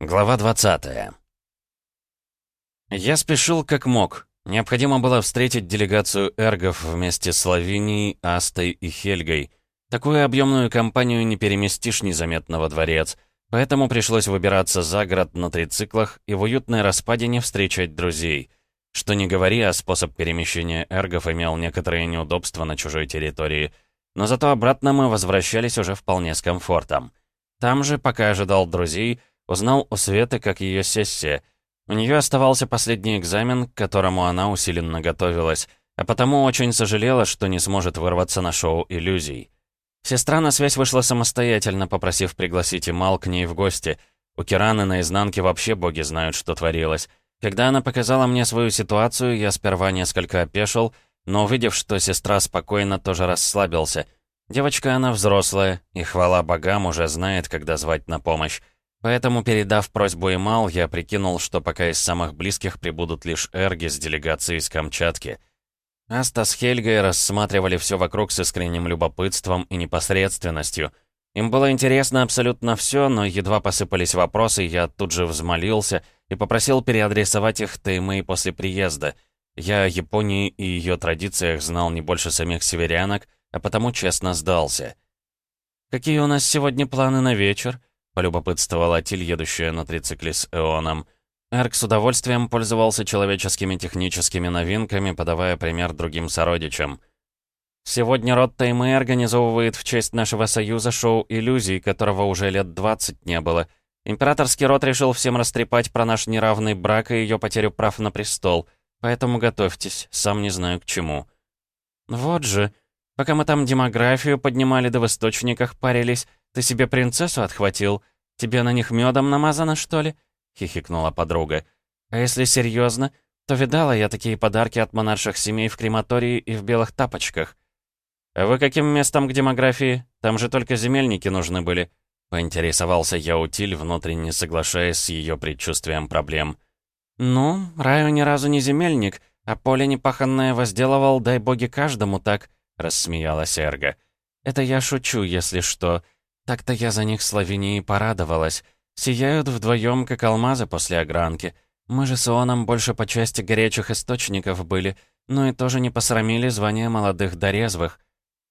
Глава 20 Я спешил как мог. Необходимо было встретить делегацию эргов вместе с Лавинией, Астой и Хельгой. Такую объемную компанию не переместишь незаметно во дворец, поэтому пришлось выбираться за город на трициклах и в уютной распадине встречать друзей. Что не говори, а способ перемещения эргов имел некоторые неудобства на чужой территории. Но зато обратно мы возвращались уже вполне с комфортом. Там же, пока ожидал друзей, Узнал у Светы, как ее сессия. У нее оставался последний экзамен, к которому она усиленно готовилась, а потому очень сожалела, что не сможет вырваться на шоу иллюзий. Сестра на связь вышла самостоятельно, попросив пригласить Имал к ней в гости. У Кираны наизнанке вообще боги знают, что творилось. Когда она показала мне свою ситуацию, я сперва несколько опешил, но увидев, что сестра спокойно, тоже расслабился. Девочка она взрослая, и хвала богам уже знает, когда звать на помощь. Поэтому, передав просьбу Имал, я прикинул, что пока из самых близких прибудут лишь Эрги с делегацией из Камчатки. Аста с Хельгой рассматривали все вокруг с искренним любопытством и непосредственностью. Им было интересно абсолютно все, но едва посыпались вопросы, я тут же взмолился и попросил переадресовать их Таймэй после приезда. Я о Японии и ее традициях знал не больше самих северянок, а потому честно сдался. «Какие у нас сегодня планы на вечер?» — полюбопытствовала Тиль, едущая на трицикле с Эоном. Эрк с удовольствием пользовался человеческими техническими новинками, подавая пример другим сородичам. «Сегодня род Таймы организовывает в честь нашего союза шоу иллюзий, которого уже лет 20 не было. Императорский род решил всем растрепать про наш неравный брак и ее потерю прав на престол, поэтому готовьтесь, сам не знаю к чему». «Вот же, пока мы там демографию поднимали да в источниках парились, ты себе принцессу отхватил? Тебе на них медом намазано, что ли?» — хихикнула подруга. «А если серьезно, то видала я такие подарки от монарших семей в крематории и в белых тапочках». «А вы каким местом к демографии? Там же только земельники нужны были», — поинтересовался я утиль, внутренне соглашаясь с ее предчувствием проблем. «Ну, Раю ни разу не земельник, а поле непаханное возделывал, дай боги каждому так», — рассмеялась Эрга. «Это я шучу, если что. Так-то я за них с порадовалась. Сияют вдвоем, как алмазы после огранки. Мы же с Ионом больше по части горячих источников были, ну и тоже не посрамили звание молодых дорезвых.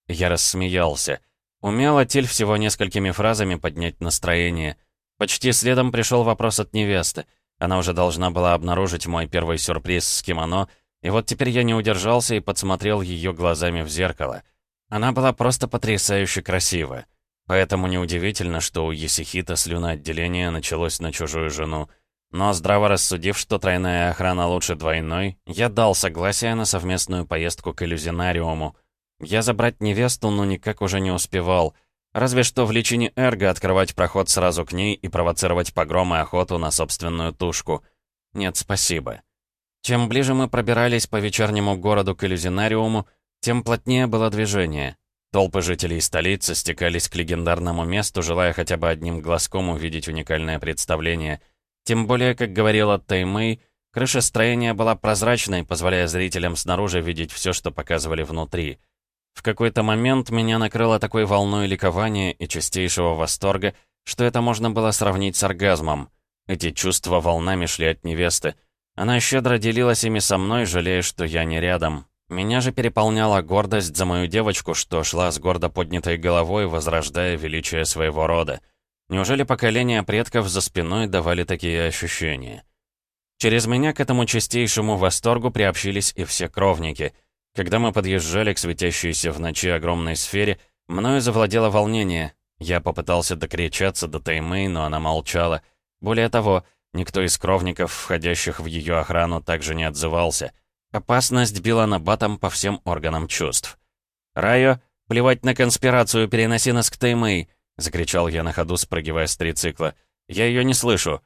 Я рассмеялся. Умела Тиль всего несколькими фразами поднять настроение. Почти следом пришел вопрос от невесты. Она уже должна была обнаружить мой первый сюрприз с кимоно, и вот теперь я не удержался и подсмотрел ее глазами в зеркало. Она была просто потрясающе красива. Поэтому неудивительно, что у Есихита слюноотделение началось на чужую жену. Но здраво рассудив, что тройная охрана лучше двойной, я дал согласие на совместную поездку к иллюзионариуму. Я забрать невесту, но никак уже не успевал. Разве что в личине Эрго открывать проход сразу к ней и провоцировать погром и охоту на собственную тушку. Нет, спасибо. Чем ближе мы пробирались по вечернему городу к иллюзионариуму, тем плотнее было движение. Толпы жителей столицы стекались к легендарному месту, желая хотя бы одним глазком увидеть уникальное представление. Тем более, как говорила Таймэй, крыша строения была прозрачной, позволяя зрителям снаружи видеть все, что показывали внутри. В какой-то момент меня накрыло такой волной ликования и чистейшего восторга, что это можно было сравнить с оргазмом. Эти чувства волнами шли от невесты. Она щедро делилась ими со мной, жалея, что я не рядом. Меня же переполняла гордость за мою девочку, что шла с гордо поднятой головой, возрождая величие своего рода. Неужели поколения предков за спиной давали такие ощущения? Через меня к этому чистейшему восторгу приобщились и все кровники. Когда мы подъезжали к светящейся в ночи огромной сфере, мною завладело волнение. Я попытался докричаться до Таймэй, но она молчала. Более того, никто из кровников, входящих в ее охрану, также не отзывался — Опасность била на батом по всем органам чувств. «Райо, плевать на конспирацию, переноси нас к Таймэй!» — закричал я на ходу, спрыгивая с трицикла. «Я ее не слышу!»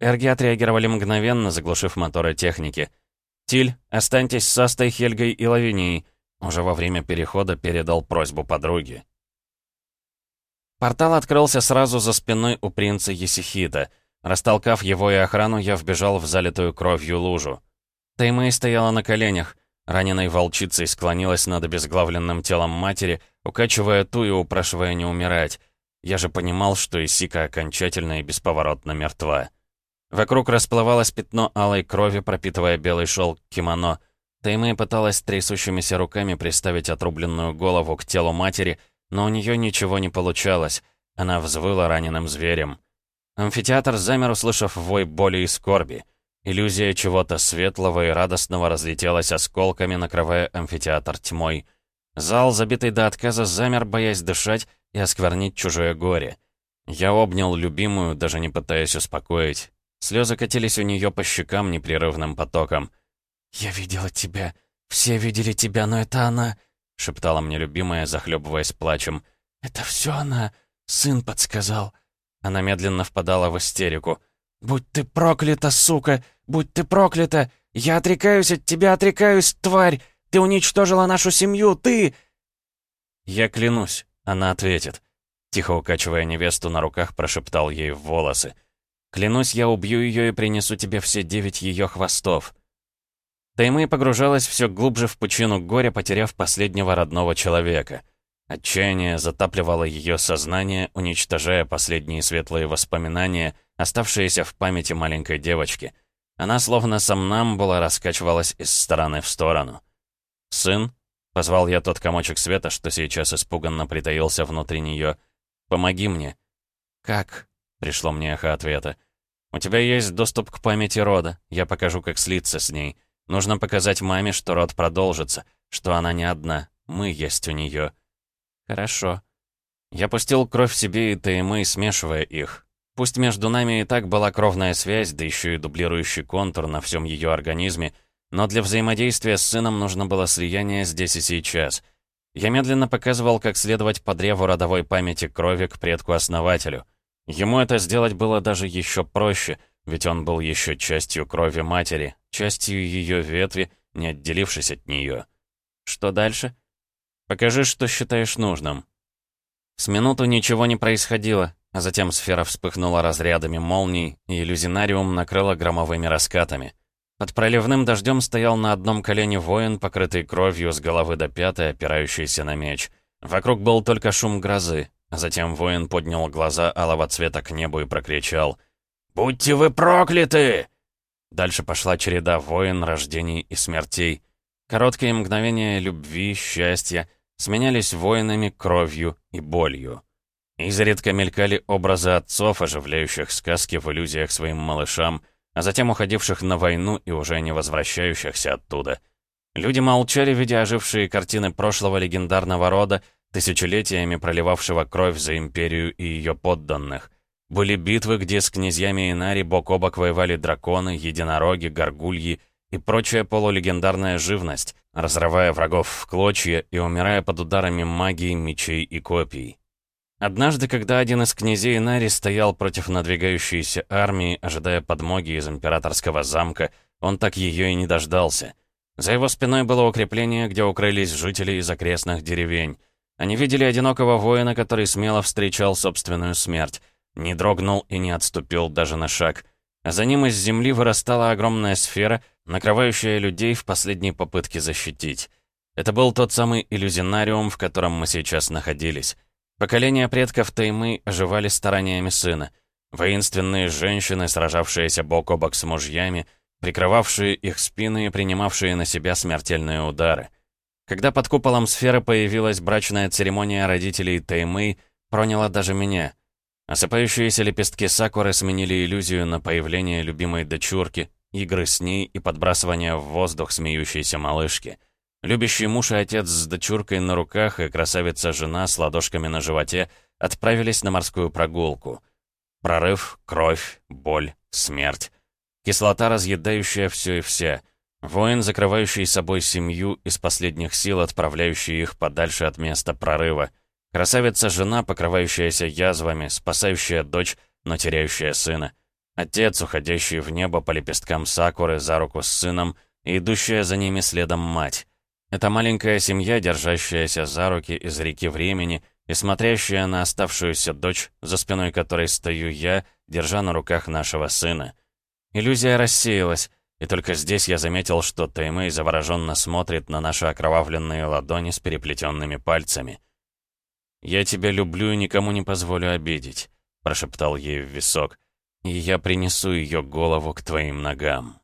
Эрги отреагировали мгновенно, заглушив моторы техники. «Тиль, останьтесь с Астой, Хельгой и Лавинией!» Уже во время перехода передал просьбу подруги. Портал открылся сразу за спиной у принца Есихида. Растолкав его и охрану, я вбежал в залитую кровью лужу. Таймэй стояла на коленях. Раненой волчицей склонилась над обезглавленным телом матери, укачивая ту и упрашивая не умирать. Я же понимал, что Исика окончательно и бесповоротно мертва. Вокруг расплывалось пятно алой крови, пропитывая белый шелк кимоно. Таймэй пыталась трясущимися руками приставить отрубленную голову к телу матери, но у нее ничего не получалось. Она взвыла раненым зверем. Амфитеатр замер, услышав вой боли и скорби. Иллюзия чего-то светлого и радостного разлетелась осколками, накрывая амфитеатр тьмой. Зал, забитый до отказа, замер, боясь дышать и осквернить чужое горе. Я обнял любимую, даже не пытаясь успокоить. Слезы катились у нее по щекам непрерывным потоком. «Я видела тебя. Все видели тебя, но это она...» — шептала мне любимая, захлебываясь плачем. «Это все она. Сын подсказал». Она медленно впадала в истерику. «Будь ты проклята, сука! Будь ты проклята! Я отрекаюсь от тебя, отрекаюсь, тварь! Ты уничтожила нашу семью, ты...» «Я клянусь», — она ответит. Тихо укачивая невесту на руках, прошептал ей в волосы. «Клянусь, я убью ее и принесу тебе все девять ее хвостов». Таймэй погружалась все глубже в пучину горя, потеряв последнего родного человека. Отчаяние затапливало ее сознание, уничтожая последние светлые воспоминания, оставшиеся в памяти маленькой девочки. Она словно сомнамбула раскачивалась из стороны в сторону. «Сын?» — позвал я тот комочек света, что сейчас испуганно притаился внутри нее. «Помоги мне». «Как?» — пришло мне эхо ответа. «У тебя есть доступ к памяти рода. Я покажу, как слиться с ней. Нужно показать маме, что род продолжится, что она не одна. Мы есть у нее». «Хорошо». Я пустил кровь себе и ТМы, смешивая их. Пусть между нами и так была кровная связь, да еще и дублирующий контур на всем ее организме — но для взаимодействия с сыном нужно было слияние здесь и сейчас. Я медленно показывал, как следовать по древу родовой памяти крови к предку-основателю. Ему это сделать было даже еще проще, ведь он был еще частью крови матери, частью ее ветви, не отделившись от нее. Что дальше? Покажи, что считаешь нужным. С минуту ничего не происходило, а затем сфера вспыхнула разрядами молний, и иллюзинариум накрыло громовыми раскатами. Под проливным дождем стоял на одном колене воин, покрытый кровью с головы до пятой, опирающийся на меч. Вокруг был только шум грозы, а затем воин поднял глаза алого цвета к небу и прокричал «Будьте вы прокляты!» Дальше пошла череда войн, рождений и смертей. Короткие мгновения любви, счастья сменялись войнами, кровью и болью. Изредка мелькали образы отцов, оживляющих сказки в иллюзиях своим малышам — а затем уходивших на войну и уже не возвращающихся оттуда. Люди молчали, видя ожившие картины прошлого легендарного рода, тысячелетиями проливавшего кровь за империю и ее подданных. Были битвы, где с князьями Инари бок о бок воевали драконы, единороги, горгульи и прочая полулегендарная живность, разрывая врагов в клочья и умирая под ударами магии, мечей и копий. Однажды, когда один из князей Нари стоял против надвигающейся армии, ожидая подмоги из императорского замка, он так ее и не дождался. За его спиной было укрепление, где укрылись жители из окрестных деревень. Они видели одинокого воина, который смело встречал собственную смерть, не дрогнул и не отступил даже на шаг. За ним из земли вырастала огромная сфера, накрывающая людей в последней попытке защитить. Это был тот самый иллюзинариум, в котором мы сейчас находились. Поколения предков Таймы оживали стараниями сына. Воинственные женщины, сражавшиеся бок о бок с мужьями, прикрывавшие их спины и принимавшие на себя смертельные удары. Когда под куполом сферы появилась брачная церемония родителей Таймы, проняла даже меня. Осыпающиеся лепестки сакуры сменили иллюзию на появление любимой дочурки, игры с ней и подбрасывание в воздух смеющейся малышки — Любящий муж и отец с дочуркой на руках и красавица-жена с ладошками на животе отправились на морскую прогулку. Прорыв, кровь, боль, смерть. Кислота, разъедающая все и вся. Воин, закрывающий собой семью, из последних сил отправляющий их подальше от места прорыва. Красавица-жена, покрывающаяся язвами, спасающая дочь, но теряющая сына. Отец, уходящий в небо по лепесткам сакуры за руку с сыном, и идущая за ними следом мать. Это маленькая семья, держащаяся за руки из реки времени и смотрящая на оставшуюся дочь, за спиной которой стою я, держа на руках нашего сына. Иллюзия рассеялась, и только здесь я заметил, что Таймэй завороженно смотрит на наши окровавленные ладони с переплетенными пальцами. «Я тебя люблю и никому не позволю обидеть», — прошептал ей в висок. «И я принесу ее голову к твоим ногам».